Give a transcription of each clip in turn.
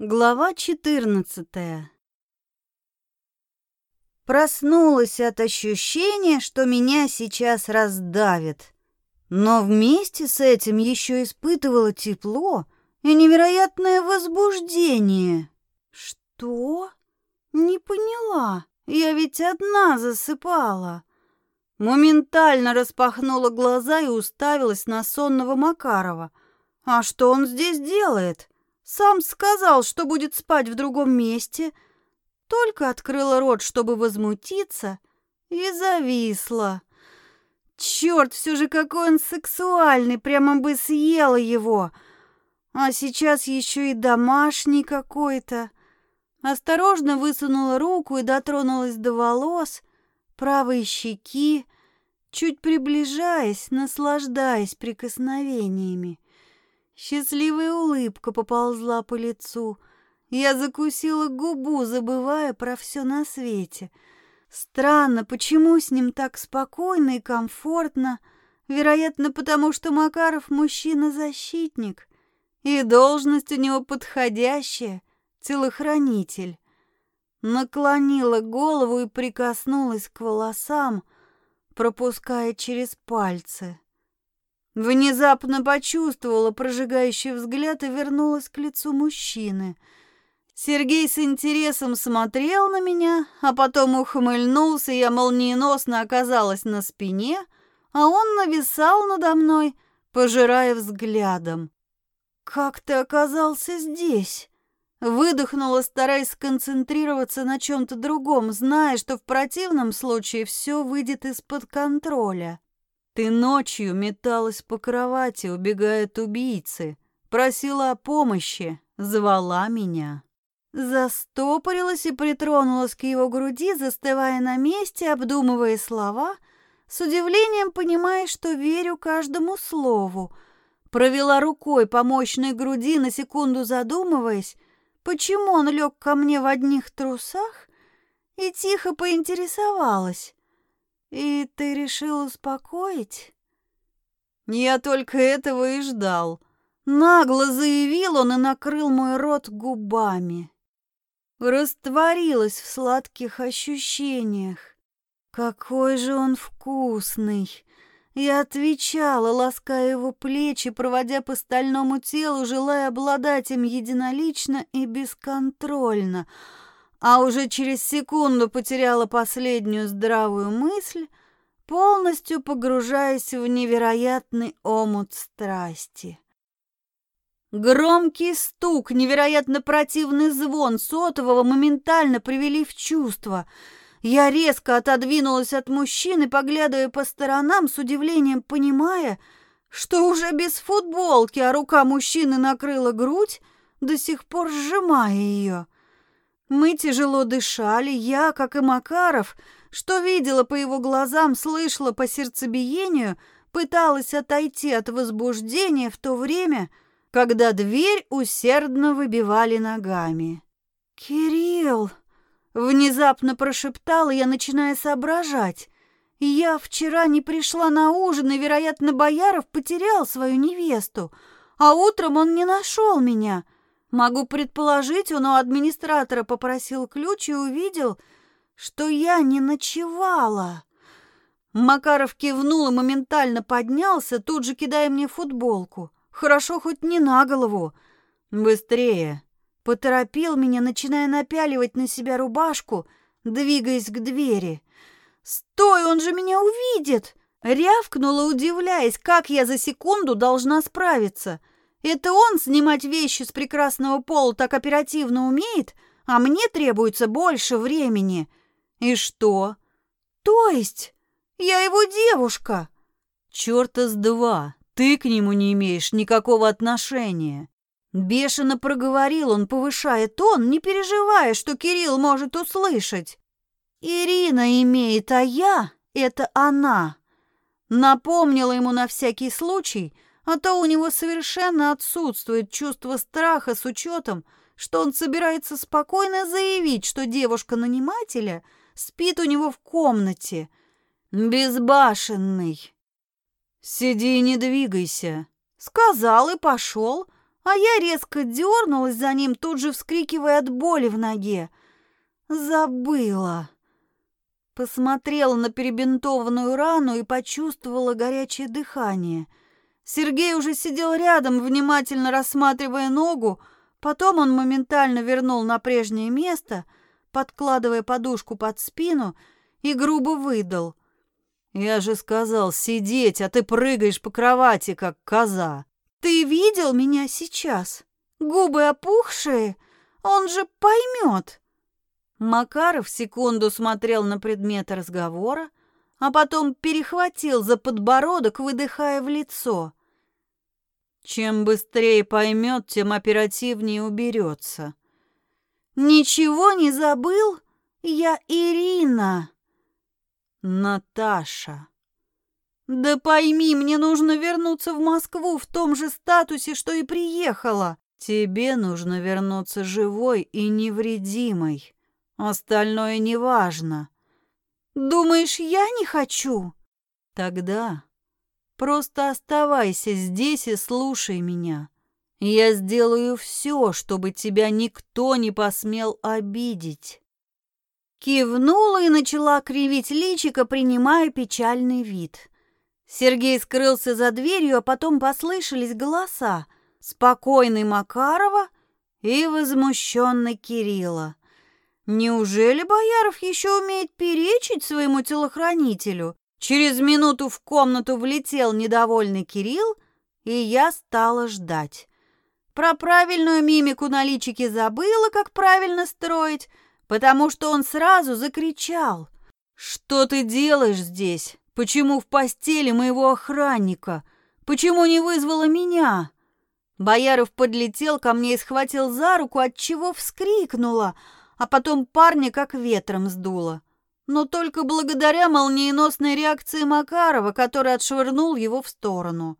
Глава 14 Проснулась от ощущения, что меня сейчас раздавит. Но вместе с этим еще испытывала тепло и невероятное возбуждение. Что? Не поняла. Я ведь одна засыпала. Моментально распахнула глаза и уставилась на сонного Макарова. А что он здесь делает? Сам сказал, что будет спать в другом месте. Только открыла рот, чтобы возмутиться, и зависла. Черт, все же какой он сексуальный, прямо бы съела его. А сейчас еще и домашний какой-то. Осторожно высунула руку и дотронулась до волос, правой щеки, чуть приближаясь, наслаждаясь прикосновениями. Счастливая улыбка поползла по лицу. Я закусила губу, забывая про все на свете. Странно, почему с ним так спокойно и комфортно? Вероятно, потому что Макаров мужчина-защитник, и должность у него подходящая — телохранитель. Наклонила голову и прикоснулась к волосам, пропуская через пальцы. Внезапно почувствовала прожигающий взгляд и вернулась к лицу мужчины. Сергей с интересом смотрел на меня, а потом ухмыльнулся, и я молниеносно оказалась на спине, а он нависал надо мной, пожирая взглядом. «Как ты оказался здесь?» Выдохнула, стараясь сконцентрироваться на чем-то другом, зная, что в противном случае все выйдет из-под контроля. Ты ночью металась по кровати, убегая от убийцы, просила о помощи, звала меня. Застопорилась и притронулась к его груди, застывая на месте, обдумывая слова, с удивлением понимая, что верю каждому слову. Провела рукой по мощной груди, на секунду задумываясь, почему он лег ко мне в одних трусах, и тихо поинтересовалась. «И ты решил успокоить?» «Я только этого и ждал». Нагло заявил он и накрыл мой рот губами. Растворилась в сладких ощущениях. Какой же он вкусный! Я отвечала, лаская его плечи, проводя по стальному телу, желая обладать им единолично и бесконтрольно — а уже через секунду потеряла последнюю здравую мысль, полностью погружаясь в невероятный омут страсти. Громкий стук, невероятно противный звон сотового моментально привели в чувство. Я резко отодвинулась от мужчины, поглядывая по сторонам, с удивлением понимая, что уже без футболки, а рука мужчины накрыла грудь, до сих пор сжимая ее. Мы тяжело дышали, я, как и Макаров, что видела по его глазам, слышала по сердцебиению, пыталась отойти от возбуждения в то время, когда дверь усердно выбивали ногами. «Кирилл!» — внезапно прошептала я, начиная соображать. «Я вчера не пришла на ужин, и, вероятно, Бояров потерял свою невесту, а утром он не нашел меня». Могу предположить, он у администратора попросил ключ и увидел, что я не ночевала. Макаров кивнул и моментально поднялся, тут же кидая мне футболку. Хорошо хоть не на голову. Быстрее. Поторопил меня, начиная напяливать на себя рубашку, двигаясь к двери. «Стой, он же меня увидит!» Рявкнула, удивляясь, как я за секунду должна справиться — это он снимать вещи с прекрасного пола так оперативно умеет, а мне требуется больше времени. И что? То есть я его девушка? Чёрта с два, ты к нему не имеешь никакого отношения. Бешено проговорил он, повышая тон, не переживая, что Кирилл может услышать. Ирина имеет, а я — это она. Напомнила ему на всякий случай — а то у него совершенно отсутствует чувство страха с учетом, что он собирается спокойно заявить, что девушка-нанимателя спит у него в комнате. Безбашенный. «Сиди и не двигайся», — сказал и пошел, а я резко дернулась за ним, тут же вскрикивая от боли в ноге. Забыла. Посмотрела на перебинтованную рану и почувствовала горячее дыхание. Сергей уже сидел рядом, внимательно рассматривая ногу, потом он моментально вернул на прежнее место, подкладывая подушку под спину и грубо выдал. «Я же сказал сидеть, а ты прыгаешь по кровати, как коза». «Ты видел меня сейчас? Губы опухшие? Он же поймет». Макаров секунду смотрел на предмет разговора, а потом перехватил за подбородок, выдыхая в лицо. Чем быстрее поймет, тем оперативнее уберется. «Ничего не забыл? Я Ирина!» «Наташа!» «Да пойми, мне нужно вернуться в Москву в том же статусе, что и приехала!» «Тебе нужно вернуться живой и невредимой!» Остальное неважно. Думаешь, я не хочу? Тогда просто оставайся здесь и слушай меня. Я сделаю все, чтобы тебя никто не посмел обидеть. Кивнула и начала кривить личико, принимая печальный вид. Сергей скрылся за дверью, а потом послышались голоса. Спокойный Макарова и возмущенный Кирилла. Неужели Бояров еще умеет перечить своему телохранителю? Через минуту в комнату влетел недовольный Кирилл, и я стала ждать. Про правильную мимику на личике забыла, как правильно строить, потому что он сразу закричал. «Что ты делаешь здесь? Почему в постели моего охранника? Почему не вызвала меня?» Бояров подлетел ко мне и схватил за руку, от чего вскрикнула – а потом парня как ветром сдуло. Но только благодаря молниеносной реакции Макарова, который отшвырнул его в сторону.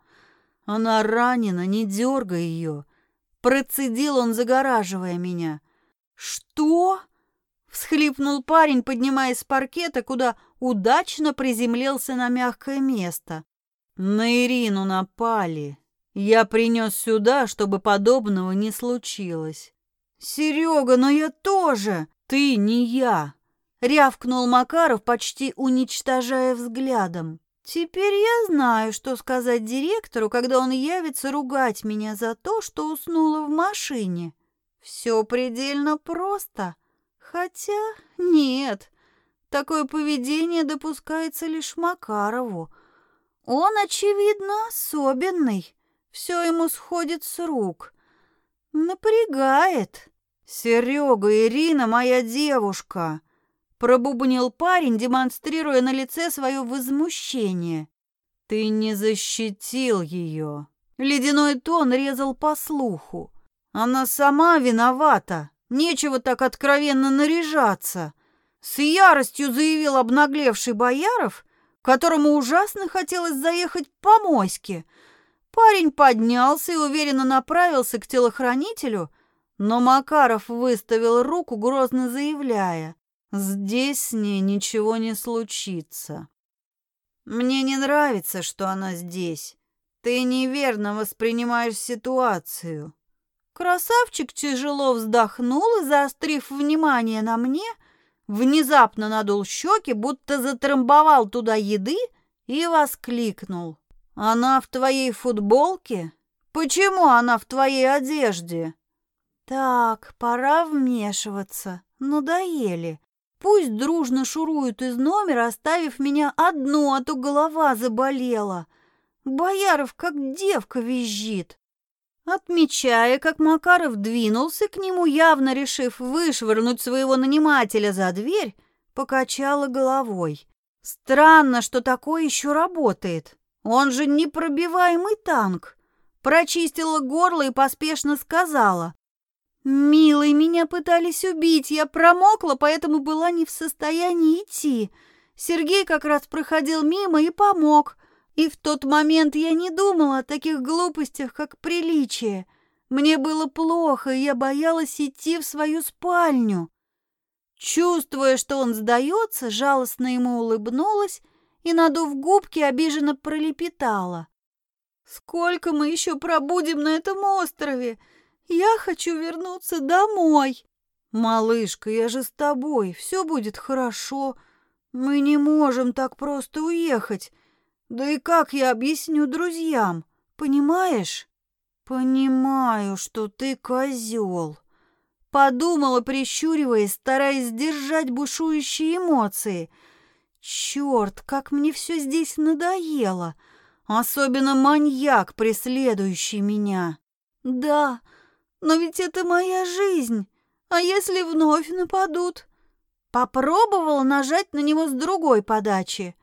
Она ранена, не дергай ее. Процедил он, загораживая меня. «Что?» — всхлипнул парень, поднимаясь с паркета, куда удачно приземлился на мягкое место. «На Ирину напали. Я принес сюда, чтобы подобного не случилось. «Серега, но я тоже!» «Ты не я!» — рявкнул Макаров, почти уничтожая взглядом. «Теперь я знаю, что сказать директору, когда он явится ругать меня за то, что уснула в машине. Все предельно просто. Хотя нет, такое поведение допускается лишь Макарову. Он, очевидно, особенный. Все ему сходит с рук. Напрягает». «Серега, Ирина моя девушка!» Пробубнил парень, демонстрируя на лице свое возмущение. «Ты не защитил ее!» Ледяной тон резал по слуху. «Она сама виновата! Нечего так откровенно наряжаться!» С яростью заявил обнаглевший Бояров, которому ужасно хотелось заехать по моське. Парень поднялся и уверенно направился к телохранителю, но Макаров выставил руку, грозно заявляя, «Здесь с ней ничего не случится». «Мне не нравится, что она здесь. Ты неверно воспринимаешь ситуацию». Красавчик тяжело вздохнул и, заострив внимание на мне, внезапно надул щеки, будто затрамбовал туда еды и воскликнул. «Она в твоей футболке? Почему она в твоей одежде?» Так, пора вмешиваться. Надоели. Пусть дружно шуруют из номера, оставив меня одну, а то голова заболела. Бояров как девка визжит. Отмечая, как Макаров двинулся к нему, явно решив вышвырнуть своего нанимателя за дверь, покачала головой. Странно, что такое еще работает. Он же непробиваемый танк. Прочистила горло и поспешно сказала. «Милый, меня пытались убить, я промокла, поэтому была не в состоянии идти. Сергей как раз проходил мимо и помог. И в тот момент я не думала о таких глупостях, как приличие. Мне было плохо, и я боялась идти в свою спальню». Чувствуя, что он сдается, жалостно ему улыбнулась и, надув губки, обиженно пролепетала. Сколько мы еще пробудем на этом острове? Я хочу вернуться домой. Малышка, я же с тобой, все будет хорошо. Мы не можем так просто уехать. Да и как я объясню друзьям, понимаешь? Понимаю, что ты козел. Подумала, прищуриваясь, стараясь сдержать бушующие эмоции. Черт, как мне все здесь надоело. Особенно маньяк, преследующий меня. Да, но ведь это моя жизнь. А если вновь нападут? Попробовала нажать на него с другой подачи.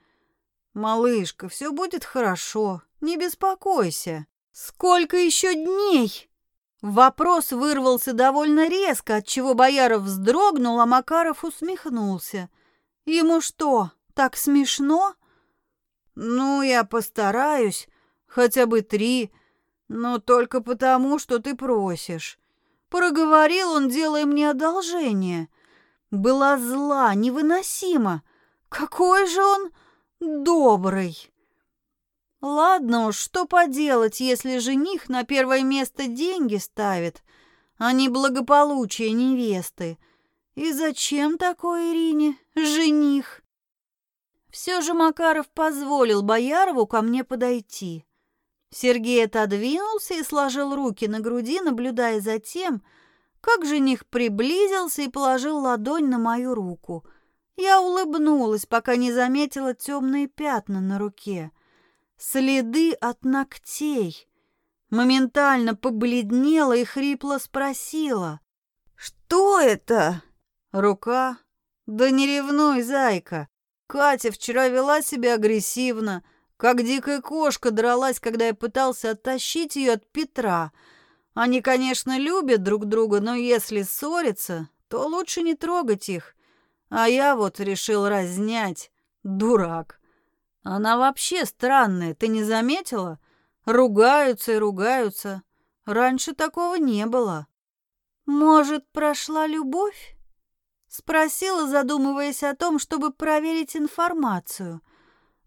Малышка, все будет хорошо, не беспокойся. Сколько еще дней? Вопрос вырвался довольно резко, отчего Бояров вздрогнул, а Макаров усмехнулся. Ему что, так смешно? Ну, я постараюсь, хотя бы три, но только потому, что ты просишь. Проговорил он, делая мне одолжение. Была зла, невыносимо. Какой же он добрый. Ладно уж, что поделать, если жених на первое место деньги ставит, а не благополучие невесты. И зачем такой Ирине жених? Все же Макаров позволил Боярову ко мне подойти. Сергей отодвинулся и сложил руки на груди, наблюдая за тем, как жених приблизился и положил ладонь на мою руку. Я улыбнулась, пока не заметила темные пятна на руке. Следы от ногтей. Моментально побледнела и хрипло спросила. «Что это?» «Рука?» «Да не ревнуй, зайка. Катя вчера вела себя агрессивно, как дикая кошка дралась, когда я пытался оттащить ее от Петра. Они, конечно, любят друг друга, но если ссорятся, то лучше не трогать их. А я вот решил разнять. Дурак. Она вообще странная, ты не заметила? Ругаются и ругаются. Раньше такого не было. Может, прошла любовь? Спросила, задумываясь о том, чтобы проверить информацию.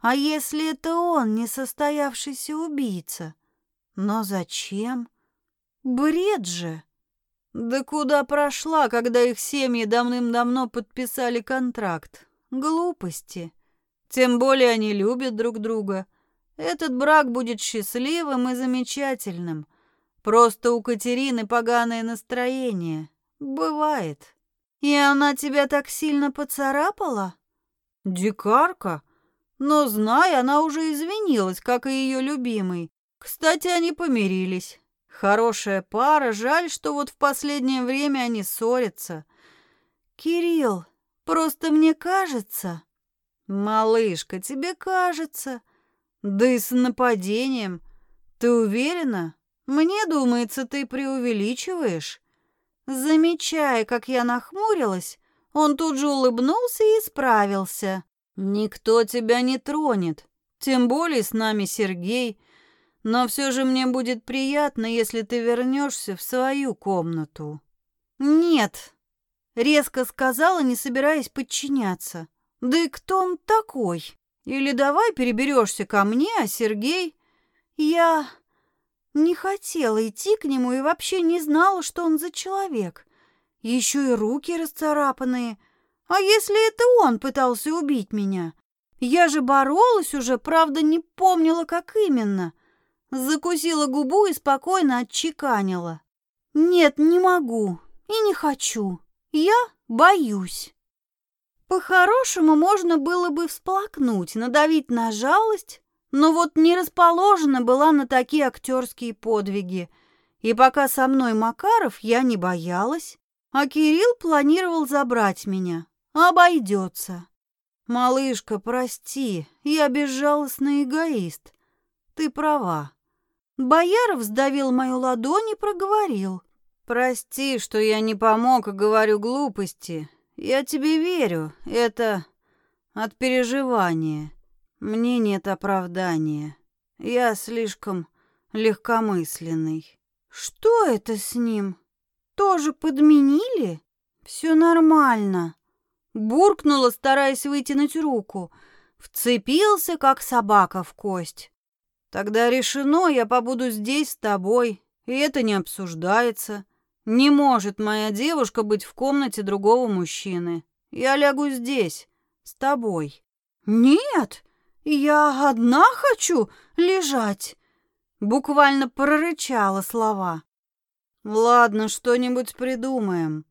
А если это он, несостоявшийся убийца? Но зачем? Бред же! Да куда прошла, когда их семьи давным-давно подписали контракт? Глупости. Тем более они любят друг друга. Этот брак будет счастливым и замечательным. Просто у Катерины поганое настроение. Бывает. И она тебя так сильно поцарапала? Дикарка? Но, знай, она уже извинилась, как и ее любимый. Кстати, они помирились. Хорошая пара, жаль, что вот в последнее время они ссорятся. Кирилл, просто мне кажется... Малышка, тебе кажется... Да и с нападением. Ты уверена? Мне думается, ты преувеличиваешь. Замечая, как я нахмурилась, он тут же улыбнулся и исправился. «Никто тебя не тронет, тем более с нами Сергей, но все же мне будет приятно, если ты вернешься в свою комнату». «Нет», — резко сказала, не собираясь подчиняться. «Да и кто он такой? Или давай переберешься ко мне, а Сергей...» «Я...» Не хотела идти к нему и вообще не знала, что он за человек. Еще и руки расцарапанные. А если это он пытался убить меня? Я же боролась уже, правда, не помнила, как именно. Закусила губу и спокойно отчеканила. Нет, не могу и не хочу. Я боюсь. По-хорошему можно было бы всплакнуть, надавить на жалость, но вот не расположена была на такие актерские подвиги. И пока со мной Макаров, я не боялась, а Кирилл планировал забрать меня. Обойдется. Малышка, прости, я безжалостный эгоист. Ты права. Бояров сдавил мою ладонь и проговорил. Прости, что я не помог и говорю глупости. Я тебе верю. Это от переживания. Мне нет оправдания. Я слишком легкомысленный. Что это с ним? Тоже подменили? Все нормально. Буркнула, стараясь вытянуть руку. Вцепился, как собака в кость. Тогда решено, я побуду здесь с тобой, и это не обсуждается. Не может моя девушка быть в комнате другого мужчины. Я лягу здесь, с тобой. Нет, я одна хочу лежать. Буквально прорычала слова. Ладно, что-нибудь придумаем.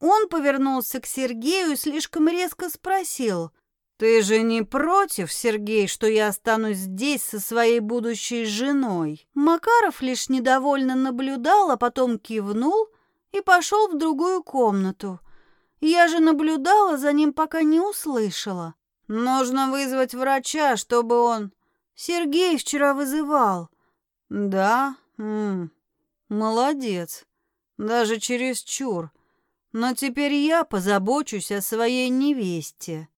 Он повернулся к Сергею и слишком резко спросил. «Ты же не против, Сергей, что я останусь здесь со своей будущей женой?» Макаров лишь недовольно наблюдал, а потом кивнул и пошел в другую комнату. Я же наблюдала за ним, пока не услышала. «Нужно вызвать врача, чтобы он...» «Сергей вчера вызывал». «Да? М -м. Молодец. Даже чересчур. Но теперь я позабочусь о своей невесте».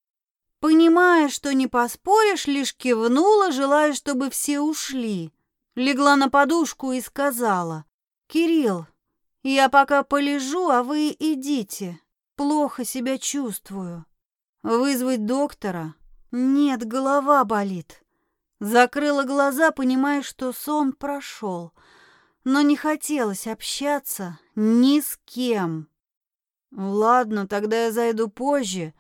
Понимая, что не поспоришь, лишь кивнула, желая, чтобы все ушли. Легла на подушку и сказала, «Кирилл, я пока полежу, а вы идите. Плохо себя чувствую. Вызвать доктора? Нет, голова болит». Закрыла глаза, понимая, что сон прошел, но не хотелось общаться ни с кем. «Ладно, тогда я зайду позже»,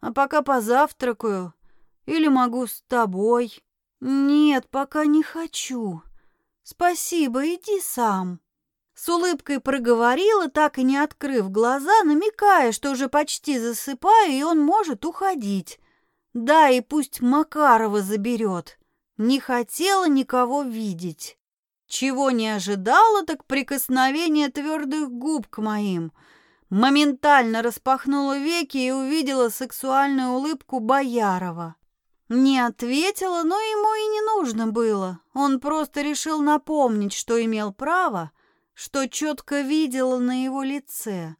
а пока позавтракаю. Или могу с тобой. Нет, пока не хочу. Спасибо, иди сам. С улыбкой проговорила, так и не открыв глаза, намекая, что уже почти засыпаю, и он может уходить. Да, и пусть Макарова заберет. Не хотела никого видеть. Чего не ожидала, так прикосновение твердых губ к моим — моментально распахнула веки и увидела сексуальную улыбку Боярова. Не ответила, но ему и не нужно было. Он просто решил напомнить, что имел право, что четко видела на его лице.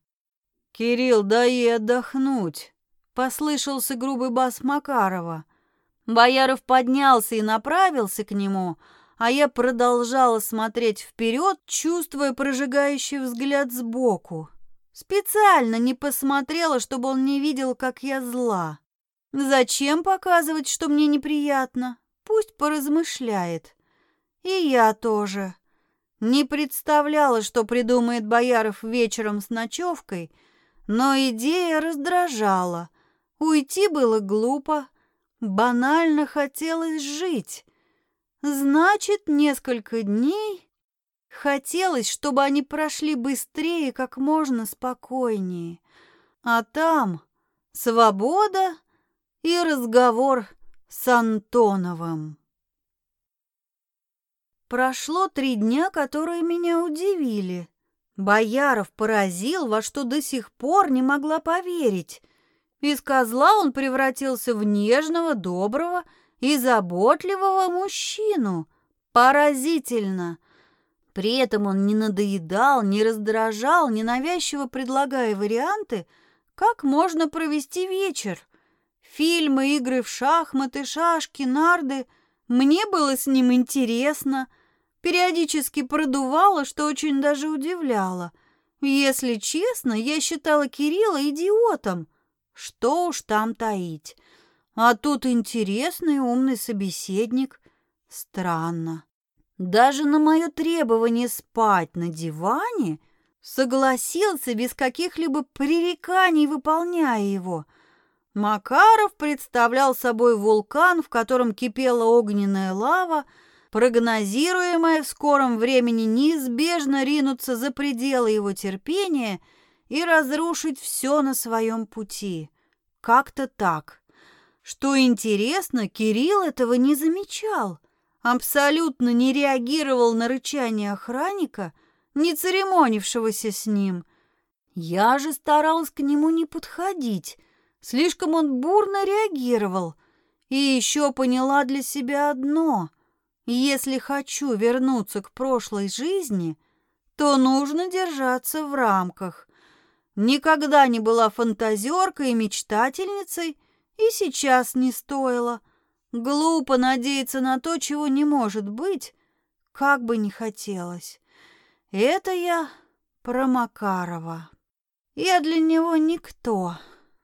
«Кирилл, дай ей отдохнуть», — послышался грубый бас Макарова. Бояров поднялся и направился к нему, а я продолжала смотреть вперед, чувствуя прожигающий взгляд сбоку. Специально не посмотрела, чтобы он не видел, как я зла. Зачем показывать, что мне неприятно? Пусть поразмышляет. И я тоже. Не представляла, что придумает Бояров вечером с ночевкой, но идея раздражала. Уйти было глупо, банально хотелось жить. Значит, несколько дней Хотелось, чтобы они прошли быстрее, как можно спокойнее. А там свобода и разговор с Антоновым. Прошло три дня, которые меня удивили. Бояров поразил, во что до сих пор не могла поверить. Из козла он превратился в нежного, доброго и заботливого мужчину. Поразительно! При этом он не надоедал, не раздражал, ненавязчиво предлагая варианты, как можно провести вечер. Фильмы, игры в шахматы, шашки, нарды. Мне было с ним интересно. Периодически продувало, что очень даже удивляло. Если честно, я считала Кирилла идиотом. Что уж там таить. А тут интересный умный собеседник. Странно. Даже на мое требование спать на диване согласился без каких-либо пререканий, выполняя его. Макаров представлял собой вулкан, в котором кипела огненная лава, прогнозируемая в скором времени неизбежно ринуться за пределы его терпения и разрушить все на своем пути. Как-то так. Что интересно, Кирилл этого не замечал – абсолютно не реагировал на рычание охранника, не церемонившегося с ним. Я же старалась к нему не подходить, слишком он бурно реагировал. И еще поняла для себя одно. Если хочу вернуться к прошлой жизни, то нужно держаться в рамках. Никогда не была фантазеркой и мечтательницей, и сейчас не стоило – Глупо надеяться на то, чего не может быть, как бы ни хотелось. Это я про Макарова. Я для него никто.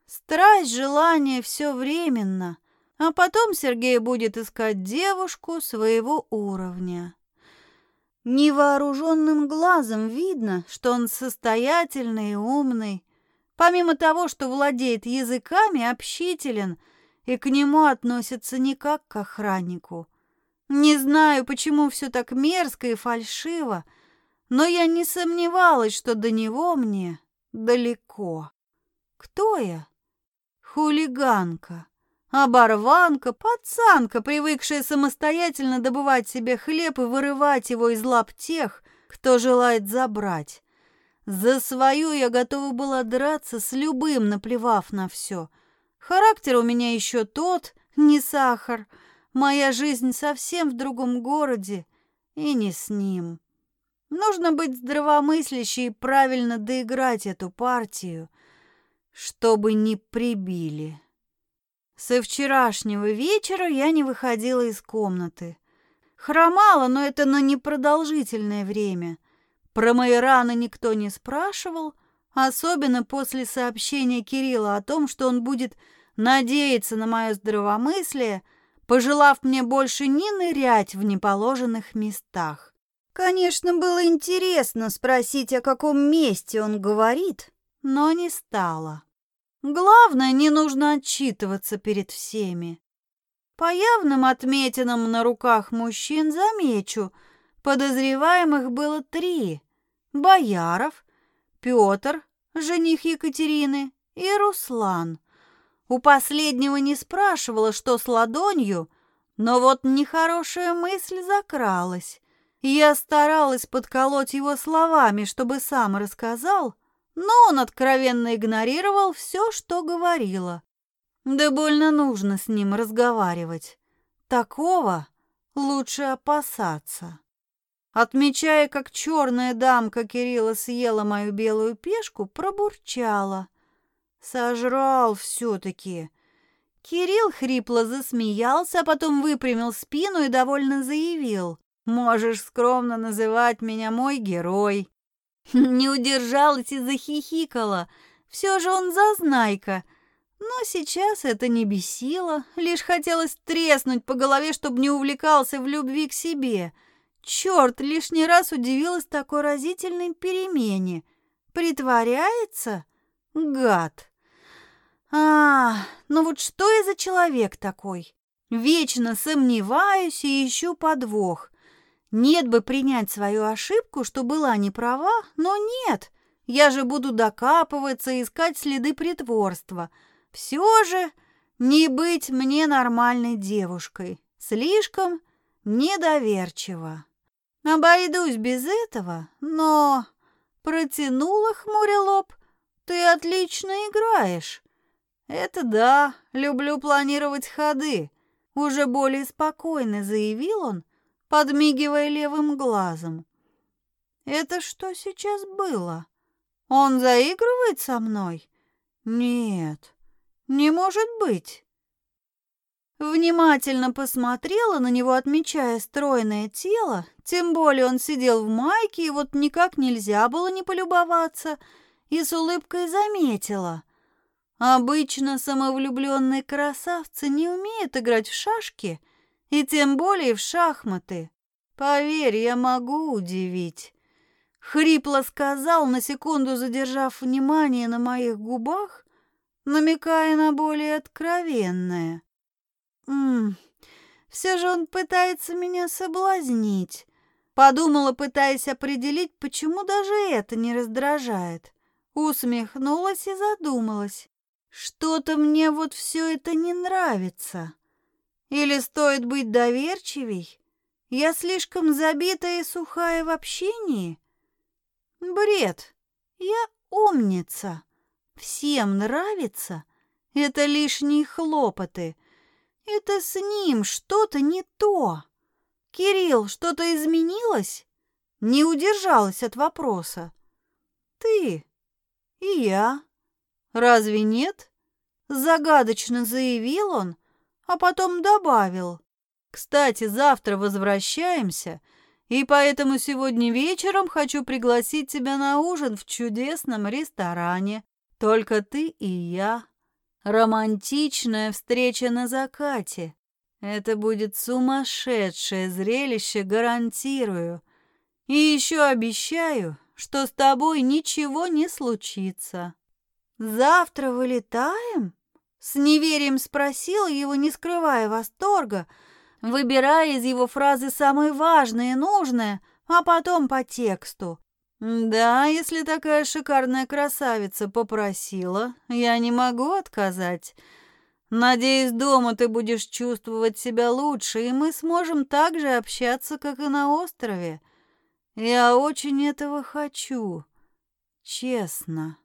Страсть, желание — все временно. А потом Сергей будет искать девушку своего уровня. Невооруженным глазом видно, что он состоятельный и умный. Помимо того, что владеет языками, общителен и к нему относятся не как к охраннику. Не знаю, почему все так мерзко и фальшиво, но я не сомневалась, что до него мне далеко. Кто я? Хулиганка, оборванка, пацанка, привыкшая самостоятельно добывать себе хлеб и вырывать его из лап тех, кто желает забрать. За свою я готова была драться с любым, наплевав на все. Характер у меня еще тот, не сахар. Моя жизнь совсем в другом городе и не с ним. Нужно быть здравомыслящей и правильно доиграть эту партию, чтобы не прибили. Со вчерашнего вечера я не выходила из комнаты. Хромала, но это на непродолжительное время. Про мои раны никто не спрашивал, особенно после сообщения Кирилла о том, что он будет надеяться на мое здравомыслие, пожелав мне больше не нырять в неположенных местах. Конечно, было интересно спросить, о каком месте он говорит, но не стало. Главное, не нужно отчитываться перед всеми. По явным отметинам на руках мужчин замечу, подозреваемых было три. Бояров, Петр, жених Екатерины, и Руслан. У последнего не спрашивала, что с ладонью, но вот нехорошая мысль закралась. Я старалась подколоть его словами, чтобы сам рассказал, но он откровенно игнорировал все, что говорила. Да больно нужно с ним разговаривать. Такого лучше опасаться. Отмечая, как черная дамка Кирилла съела мою белую пешку, пробурчала. Сожрал все-таки. Кирилл хрипло засмеялся, а потом выпрямил спину и довольно заявил. Можешь скромно называть меня мой герой. Не удержалась и захихикала. Все же он зазнайка. Но сейчас это не бесило, лишь хотелось треснуть по голове, чтобы не увлекался в любви к себе. Черт, лишний раз удивилась такой разительной перемене. Притворяется? Гад. А, ну вот что я за человек такой? Вечно сомневаюсь и ищу подвох. Нет бы принять свою ошибку, что была не права, но нет. Я же буду докапываться искать следы притворства. Все же не быть мне нормальной девушкой. Слишком недоверчиво. Обойдусь без этого, но... Протянула хмуря лоб. Ты отлично играешь. Это да, люблю планировать ходы. Уже более спокойно заявил он, подмигивая левым глазом. «Это что сейчас было? Он заигрывает со мной? Нет, не может быть». Внимательно посмотрела на него, отмечая стройное тело, тем более он сидел в майке, и вот никак нельзя было не полюбоваться, и с улыбкой заметила. Обычно самовлюбленные красавцы не умеют играть в шашки — и тем более в шахматы. Поверь, я могу удивить. Хрипло сказал, на секунду задержав внимание на моих губах, намекая на более откровенное. Ммм, все же он пытается меня соблазнить. Подумала, пытаясь определить, почему даже это не раздражает. Усмехнулась и задумалась. Что-то мне вот все это не нравится. Или стоит быть доверчивей? Я слишком забитая и сухая в общении? Бред. Я умница. Всем нравится. Это лишние хлопоты. Это с ним что-то не то. Кирилл, что-то изменилось? Не удержалась от вопроса. Ты и я. Разве нет? Загадочно заявил он, а потом добавил. «Кстати, завтра возвращаемся, и поэтому сегодня вечером хочу пригласить тебя на ужин в чудесном ресторане. Только ты и я. Романтичная встреча на закате. Это будет сумасшедшее зрелище, гарантирую. И еще обещаю, что с тобой ничего не случится. Завтра вылетаем? С неверием спросила его, не скрывая восторга, выбирая из его фразы самое важное и нужное, а потом по тексту. «Да, если такая шикарная красавица попросила, я не могу отказать. Надеюсь, дома ты будешь чувствовать себя лучше, и мы сможем так же общаться, как и на острове. Я очень этого хочу, честно».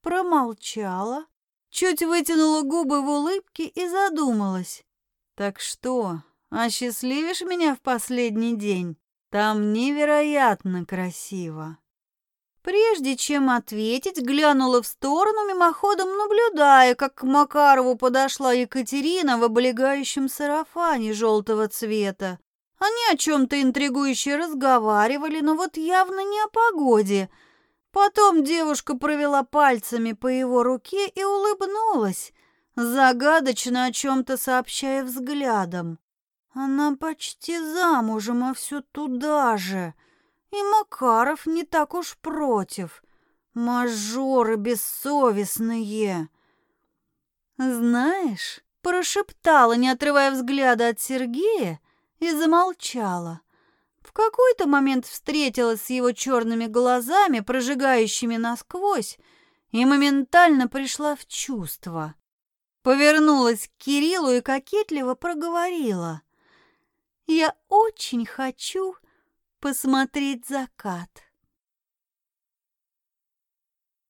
Промолчала, чуть вытянула губы в улыбке и задумалась. «Так что, осчастливишь меня в последний день?» Там невероятно красиво. Прежде чем ответить, глянула в сторону, мимоходом наблюдая, как к Макарову подошла Екатерина в облегающем сарафане желтого цвета. Они о чем-то интригующе разговаривали, но вот явно не о погоде. Потом девушка провела пальцами по его руке и улыбнулась, загадочно о чем-то сообщая взглядом. Она почти замужем, а все туда же. И Макаров не так уж против. Мажоры бессовестные. Знаешь, прошептала, не отрывая взгляда от Сергея, и замолчала. Какой-то момент встретилась с его черными глазами, прожигающими насквозь, и моментально пришла в чувство. Повернулась к Кириллу и кокетливо проговорила. Я очень хочу посмотреть закат.